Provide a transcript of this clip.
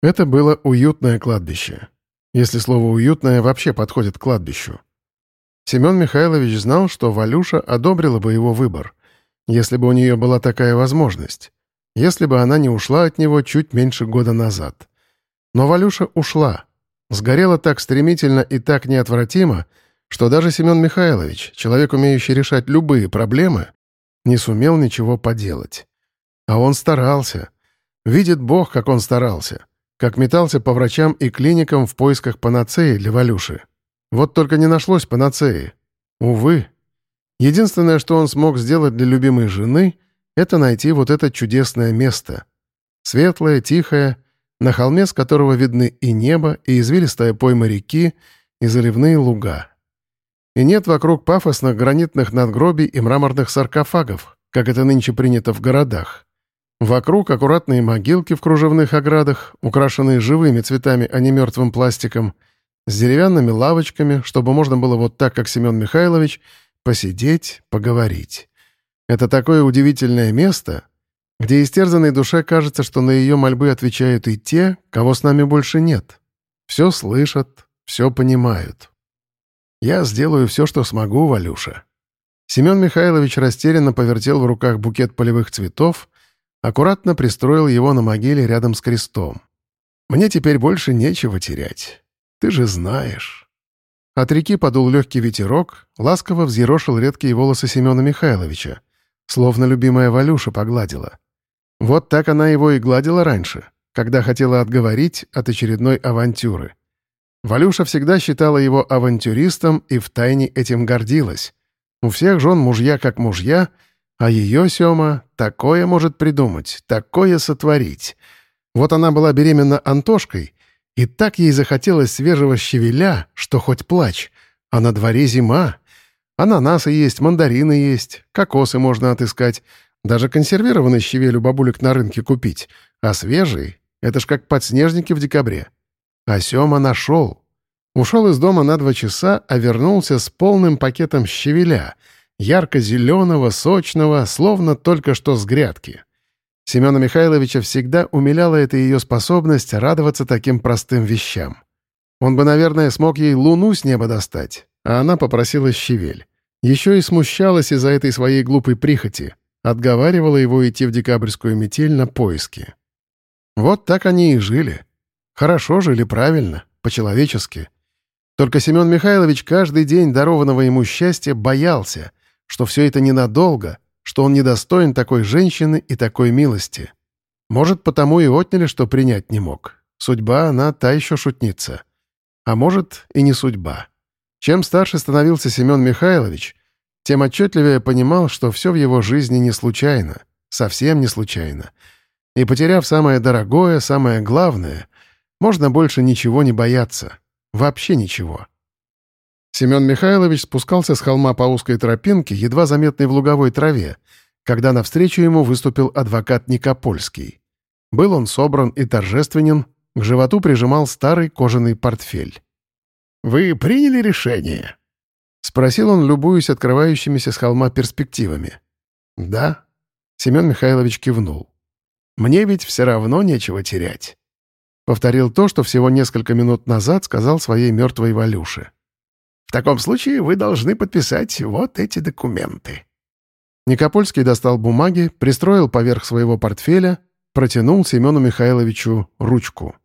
Это было уютное кладбище. Если слово «уютное» вообще подходит к кладбищу. Семен Михайлович знал, что Валюша одобрила бы его выбор, если бы у нее была такая возможность, если бы она не ушла от него чуть меньше года назад. Но Валюша ушла. Сгорела так стремительно и так неотвратимо, что даже Семен Михайлович, человек, умеющий решать любые проблемы, не сумел ничего поделать. А он старался. Видит Бог, как он старался как метался по врачам и клиникам в поисках панацеи для Валюши. Вот только не нашлось панацеи. Увы. Единственное, что он смог сделать для любимой жены, это найти вот это чудесное место. Светлое, тихое, на холме, с которого видны и небо, и извилистая пойма реки, и заливные луга. И нет вокруг пафосных гранитных надгробий и мраморных саркофагов, как это нынче принято в городах. Вокруг аккуратные могилки в кружевных оградах, украшенные живыми цветами, а не мертвым пластиком, с деревянными лавочками, чтобы можно было вот так, как Семен Михайлович, посидеть, поговорить. Это такое удивительное место, где истерзанной душе кажется, что на ее мольбы отвечают и те, кого с нами больше нет. Все слышат, все понимают. Я сделаю все, что смогу, Валюша. Семен Михайлович растерянно повертел в руках букет полевых цветов, аккуратно пристроил его на могиле рядом с крестом. «Мне теперь больше нечего терять. Ты же знаешь». От реки подул легкий ветерок, ласково взъерошил редкие волосы Семена Михайловича, словно любимая Валюша погладила. Вот так она его и гладила раньше, когда хотела отговорить от очередной авантюры. Валюша всегда считала его авантюристом и втайне этим гордилась. У всех жен мужья как мужья — а ее Сема такое может придумать, такое сотворить. Вот она была беременна Антошкой, и так ей захотелось свежего щавеля, что хоть плачь. А на дворе зима. Ананасы есть, мандарины есть, кокосы можно отыскать. Даже консервированный щавель у бабулек на рынке купить. А свежий — это ж как подснежники в декабре. А Сема нашел. Ушел из дома на два часа, а вернулся с полным пакетом щавеля — ярко-зеленого, сочного, словно только что с грядки. Семена Михайловича всегда умиляла эта ее способность радоваться таким простым вещам. Он бы, наверное, смог ей луну с неба достать, а она попросила щавель. Еще и смущалась из-за этой своей глупой прихоти, отговаривала его идти в декабрьскую метель на поиски. Вот так они и жили. Хорошо жили, правильно, по-человечески. Только Семен Михайлович каждый день дарованного ему счастья боялся, что все это ненадолго, что он недостоин такой женщины и такой милости. Может, потому и отняли, что принять не мог. Судьба, она та еще шутница. А может, и не судьба. Чем старше становился Семен Михайлович, тем отчетливее понимал, что все в его жизни не случайно, совсем не случайно. И потеряв самое дорогое, самое главное, можно больше ничего не бояться. Вообще ничего. Семен Михайлович спускался с холма по узкой тропинке, едва заметной в луговой траве, когда навстречу ему выступил адвокат Никопольский. Был он собран и торжественен, к животу прижимал старый кожаный портфель. «Вы приняли решение?» — спросил он, любуясь открывающимися с холма перспективами. «Да», — Семен Михайлович кивнул. «Мне ведь все равно нечего терять». Повторил то, что всего несколько минут назад сказал своей мертвой Валюше. В таком случае вы должны подписать вот эти документы». Никопольский достал бумаги, пристроил поверх своего портфеля, протянул Семену Михайловичу ручку.